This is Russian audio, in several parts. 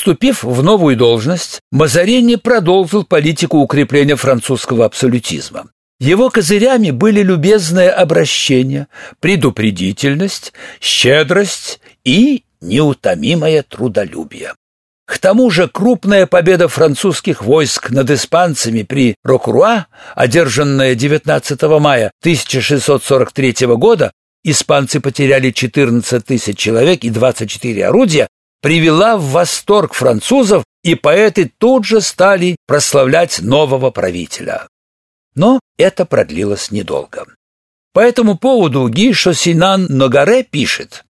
Вступив в новую должность, Мазарини продолжил политику укрепления французского абсолютизма. Его козырями были любезное обращение, предупредительность, щедрость и неутомимое трудолюбие. К тому же крупная победа французских войск над испанцами при Рокруа, одержанная 19 мая 1643 года, испанцы потеряли 14 тысяч человек и 24 орудия, привела в восторг французов, и поэты тут же стали прославлять нового правителя. Но это продлилось недолго. По этому поводу Ги Шосинан Ногаре пишет: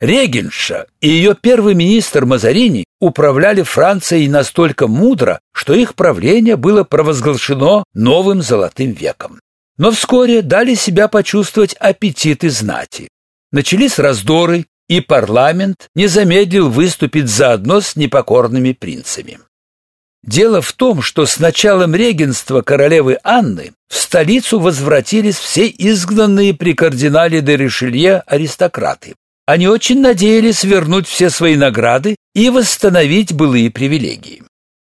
Регенша и ее первый министр Мазарини управляли Францией настолько мудро, что их правление было провозглашено новым золотым веком. Но вскоре дали себя почувствовать аппетиты знати. Начались раздоры, и парламент не замедлил выступить заодно с непокорными принцами. Дело в том, что с началом регенства королевы Анны в столицу возвратились все изгнанные при кардинале де Ришелье аристократы. Они очень надеялись вернуть все свои награды и восстановить былые привилегии.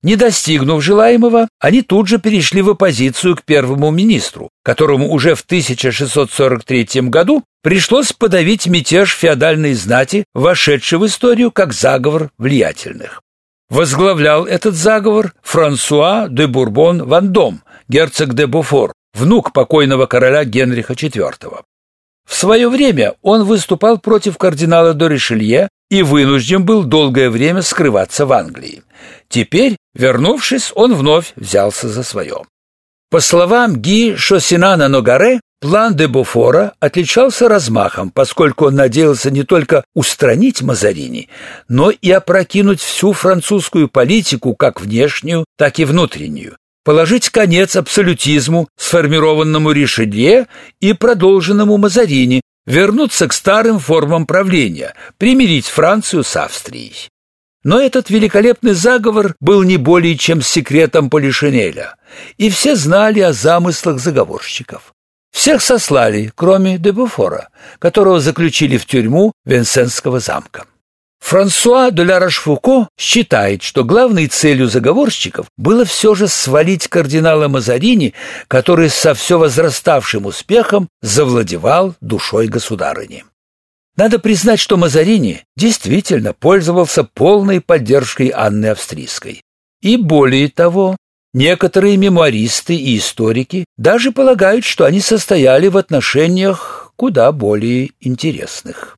Не достигнув желаемого, они тут же перешли в оппозицию к первому министру, которому уже в 1643 году пришлось подавить мятеж феодальной знати, вошедший в историю как заговор влиятельных. Возглавлял этот заговор Франсуа де Бурбон-Вандом, герцог де Буфор, внук покойного короля Генриха IV. В свое время он выступал против кардинала де и вынужден был долгое время скрываться в Англии. Теперь, вернувшись, он вновь взялся за свое. По словам Ги Шосинана Ногаре, план де Буфора отличался размахом, поскольку он надеялся не только устранить Мазарини, но и опрокинуть всю французскую политику, как внешнюю, так и внутреннюю, положить конец абсолютизму, сформированному Ришелье и продолженному Мазарини, вернуться к старым формам правления, примирить Францию с Австрией. Но этот великолепный заговор был не более чем секретом Полишинеля, и все знали о замыслах заговорщиков. Всех сослали, кроме Дебуфора, которого заключили в тюрьму Венсенского замка. Франсуа де ла Рошфуко считает, что главной целью заговорщиков было все же свалить кардинала Мазарини, который со все возраставшим успехом завладевал душой государыни. Надо признать, что Мазарини действительно пользовался полной поддержкой Анны Австрийской. И более того, некоторые мемуаристы и историки даже полагают, что они состояли в отношениях куда более интересных.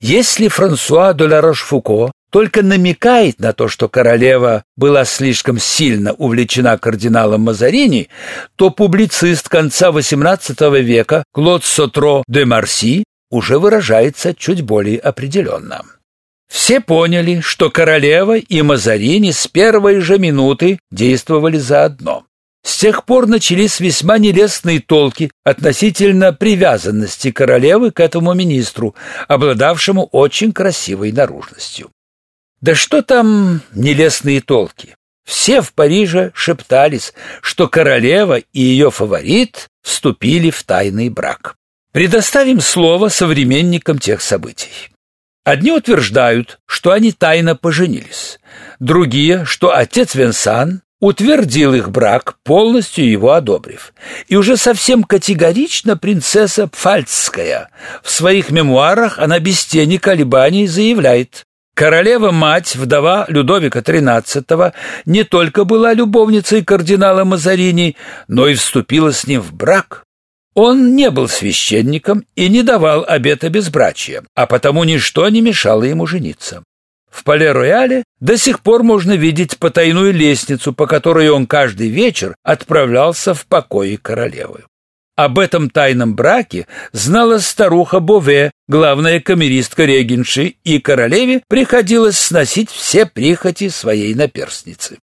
Если Франсуа де ла Рошфуко только намекает на то, что королева была слишком сильно увлечена кардиналом Мазарини, то публицист конца XVIII века Клод Сотро де Марси уже выражается чуть более определенно. Все поняли, что королева и Мазарини с первой же минуты действовали заодно. С тех пор начались весьма нелестные толки относительно привязанности королевы к этому министру, обладавшему очень красивой наружностью. Да что там нелестные толки? Все в Париже шептались, что королева и ее фаворит вступили в тайный брак. Предоставим слово современникам тех событий. Одни утверждают, что они тайно поженились, другие, что отец Венсан утвердил их брак, полностью его одобрив. И уже совсем категорично принцесса Пфальцская в своих мемуарах она без тени колебаний заявляет: Королева-мать, вдова Людовика XIII, не только была любовницей кардинала Мазарини, но и вступила с ним в брак. Он не был священником и не давал обета безбрачия, а потому ничто не мешало ему жениться. В Пале-Рояле до сих пор можно видеть потайную лестницу, по которой он каждый вечер отправлялся в покои королевы. Об этом тайном браке знала старуха Бове, главная камеристка регенши, и королеве приходилось сносить все прихоти своей наперстницы.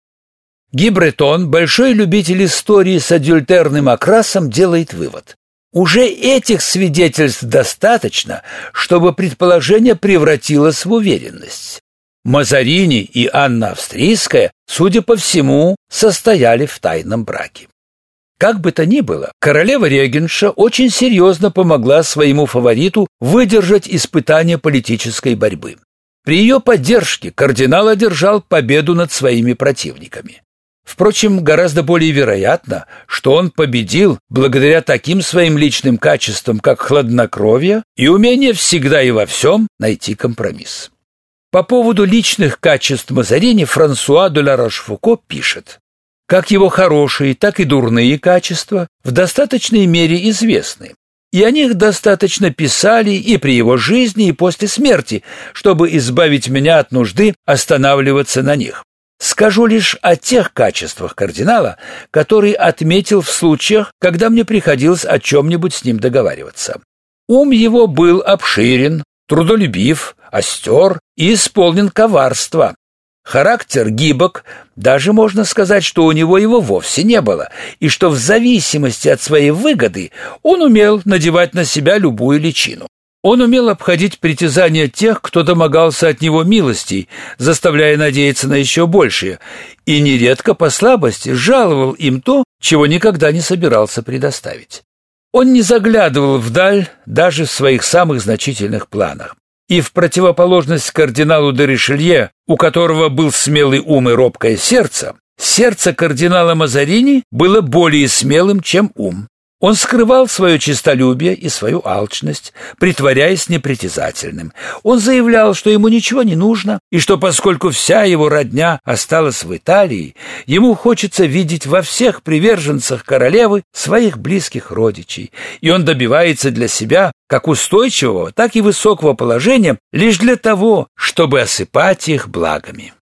Гибретон, большой любитель истории с адюльтерным окрасом, делает вывод. Уже этих свидетельств достаточно, чтобы предположение превратилось в уверенность. Мазарини и Анна Австрийская, судя по всему, состояли в тайном браке. Как бы то ни было, королева Регенша очень серьезно помогла своему фавориту выдержать испытание политической борьбы. При ее поддержке кардинал одержал победу над своими противниками. Впрочем, гораздо более вероятно, что он победил благодаря таким своим личным качествам, как хладнокровие и умение всегда и во всем найти компромисс. По поводу личных качеств Мазарини Франсуа де ла пишет: как его хорошие, так и дурные качества в достаточной мере известны. И о них достаточно писали и при его жизни, и после смерти, чтобы избавить меня от нужды останавливаться на них. Скажу лишь о тех качествах кардинала, которые отметил в случаях, когда мне приходилось о чем-нибудь с ним договариваться. Ум его был обширен, трудолюбив, остер и исполнен коварства. Характер гибок, даже можно сказать, что у него его вовсе не было, и что в зависимости от своей выгоды он умел надевать на себя любую личину. Он умел обходить притязания тех, кто домогался от него милостей, заставляя надеяться на еще большее, и нередко по слабости жаловал им то, чего никогда не собирался предоставить. Он не заглядывал вдаль даже в своих самых значительных планах. И в противоположность кардиналу де Ришелье, у которого был смелый ум и робкое сердце, сердце кардинала Мазарини было более смелым, чем ум. Он скрывал свое честолюбие и свою алчность, притворяясь непритязательным. Он заявлял, что ему ничего не нужно, и что поскольку вся его родня осталась в Италии, ему хочется видеть во всех приверженцах королевы своих близких родичей, и он добивается для себя как устойчивого, так и высокого положения лишь для того, чтобы осыпать их благами.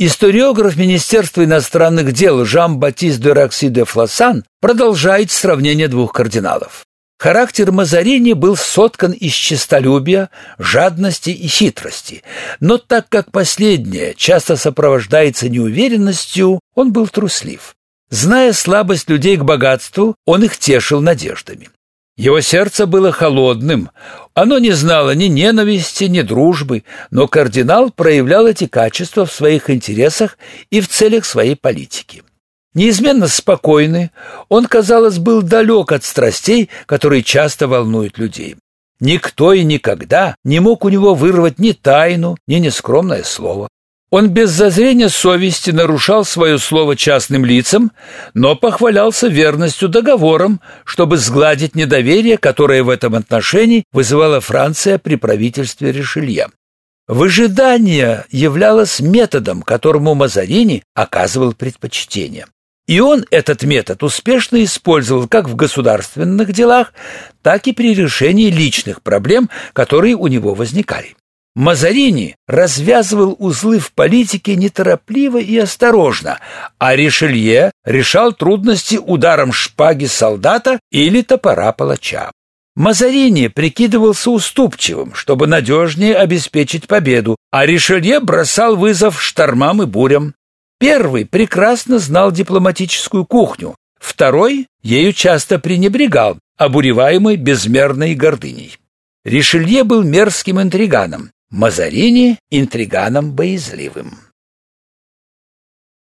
Историограф Министерства иностранных дел Жан-Батист де Рокси де Фласан продолжает сравнение двух кардиналов. Характер Мазарини был соткан из честолюбия, жадности и хитрости, но так как последнее часто сопровождается неуверенностью, он был труслив. Зная слабость людей к богатству, он их тешил надеждами. Его сердце было холодным, оно не знало ни ненависти, ни дружбы, но кардинал проявлял эти качества в своих интересах и в целях своей политики. Неизменно спокойный, он, казалось, был далек от страстей, которые часто волнуют людей. Никто и никогда не мог у него вырвать ни тайну, ни нескромное слово. Он без зазрения совести нарушал свое слово частным лицам, но похвалялся верностью договорам, чтобы сгладить недоверие, которое в этом отношении вызывала Франция при правительстве Ришелье. Выжидание являлось методом, которому Мазарини оказывал предпочтение. И он этот метод успешно использовал как в государственных делах, так и при решении личных проблем, которые у него возникали. Мазарини развязывал узлы в политике неторопливо и осторожно, а Ришелье решал трудности ударом шпаги солдата или топора палача. Мазарини прикидывался уступчивым, чтобы надежнее обеспечить победу, а Ришелье бросал вызов штормам и бурям. Первый прекрасно знал дипломатическую кухню, второй ею часто пренебрегал, обуреваемый безмерной гордыней. Ришелье был мерзким интриганом, Мазарини интриганом боязливым.